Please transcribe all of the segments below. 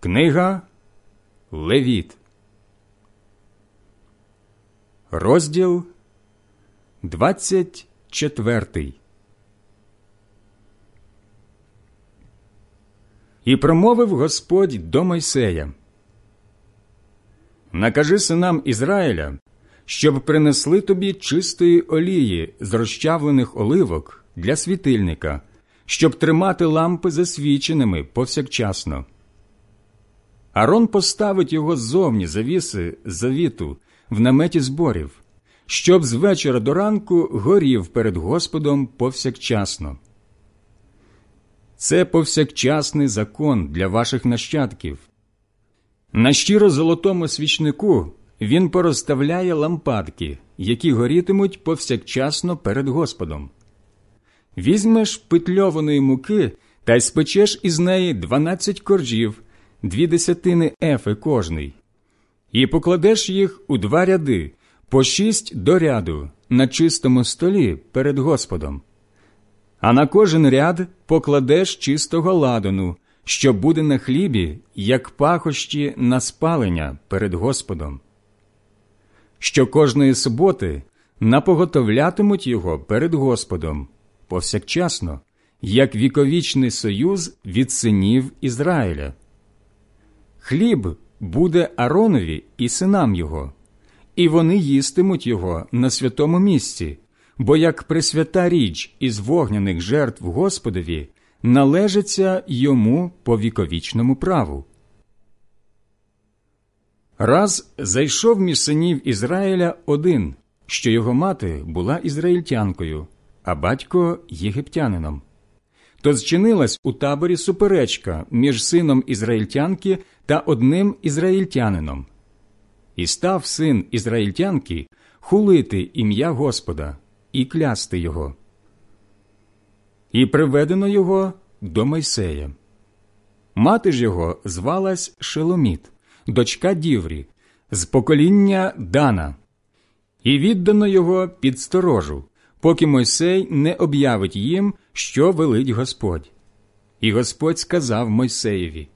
Книга Левіт, розділ 24 І промовив Господь до Мойсея. Накажи синам Ізраїля, щоб принесли тобі чистої олії з розчавлених оливок для світильника, щоб тримати лампи засвіченими повсякчасно. Арон поставить його ззовні завіси завіту в наметі зборів, щоб з вечора до ранку горів перед Господом повсякчасно. Це повсякчасний закон для ваших нащадків. На щиро золотому свічнику він порозставляє лампадки, які горітимуть повсякчасно перед Господом. Візьмеш питльованої муки та й спечеш із неї дванадцять коржів, дві десятини ефи кожний, і покладеш їх у два ряди, по шість до ряду, на чистому столі перед Господом. А на кожен ряд покладеш чистого ладану, що буде на хлібі, як пахощі на спалення перед Господом. Що кожної суботи напоготовлятимуть його перед Господом повсякчасно, як віковічний союз від синів Ізраїля. Хліб буде Аронові і синам його, і вони їстимуть його на святому місці, бо як пресвята річ із вогняних жертв Господові належиться йому по віковічному праву. Раз зайшов між синів Ізраїля один, що його мати була ізраїльтянкою, а батько єгиптянином. То зчинилась у таборі суперечка між сином ізраїльтянки та одним ізраїльтянином. І став син ізраїльтянки хулити ім'я Господа і клясти його. І приведено його до Мойсея. Мати ж його звалась Шеломіт, дочка Діврі, з покоління Дана, і віддано його під сторожу, поки Мойсей не об'явить їм, що велить Господь. І Господь сказав Мойсеєві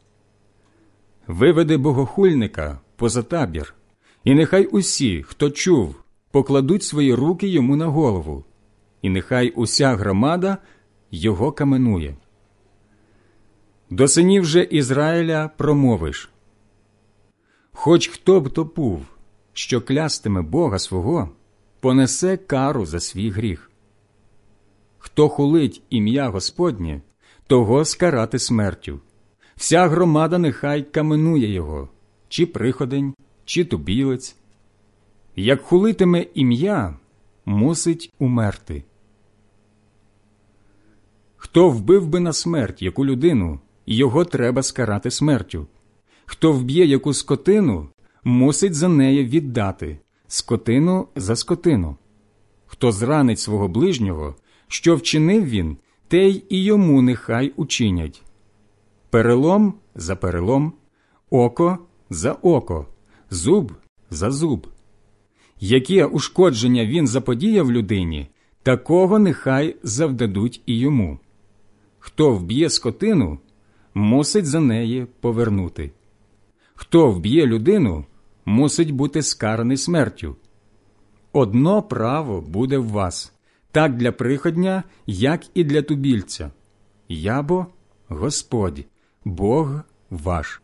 Виведи богохульника поза табір, і нехай усі, хто чув, покладуть свої руки йому на голову, і нехай уся громада його каменує. До синів же Ізраїля промовиш Хоч хто б то був, що клястиме Бога свого, понесе кару за свій гріх. Хто хулить ім'я Господнє, того скарати смертю. Вся громада нехай каменує його, чи приходень, чи тубілець. Як хулитиме ім'я, мусить умерти. Хто вбив би на смерть яку людину, його треба скарати смертю. Хто вб'є яку скотину, мусить за неї віддати скотину за скотину. Хто зранить свого ближнього, що вчинив він, те й і йому нехай учинять. Перелом за перелом, око за око, зуб за зуб. Яке ушкодження він заподіяв людині, такого нехай завдадуть і йому. Хто вб'є скотину, мусить за неї повернути. Хто вб'є людину, мусить бути скараний смертю. Одно право буде в вас, так для приходня, як і для тубільця. Я бо Господь, Бог ваш.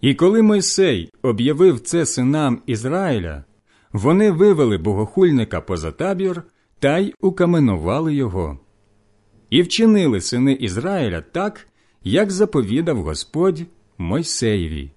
І коли Мойсей об'явив це синам Ізраїля, вони вивели богохульника поза табір та й укаменували його. І вчинили сини Ізраїля так, як заповідав Господь Мойсеєві.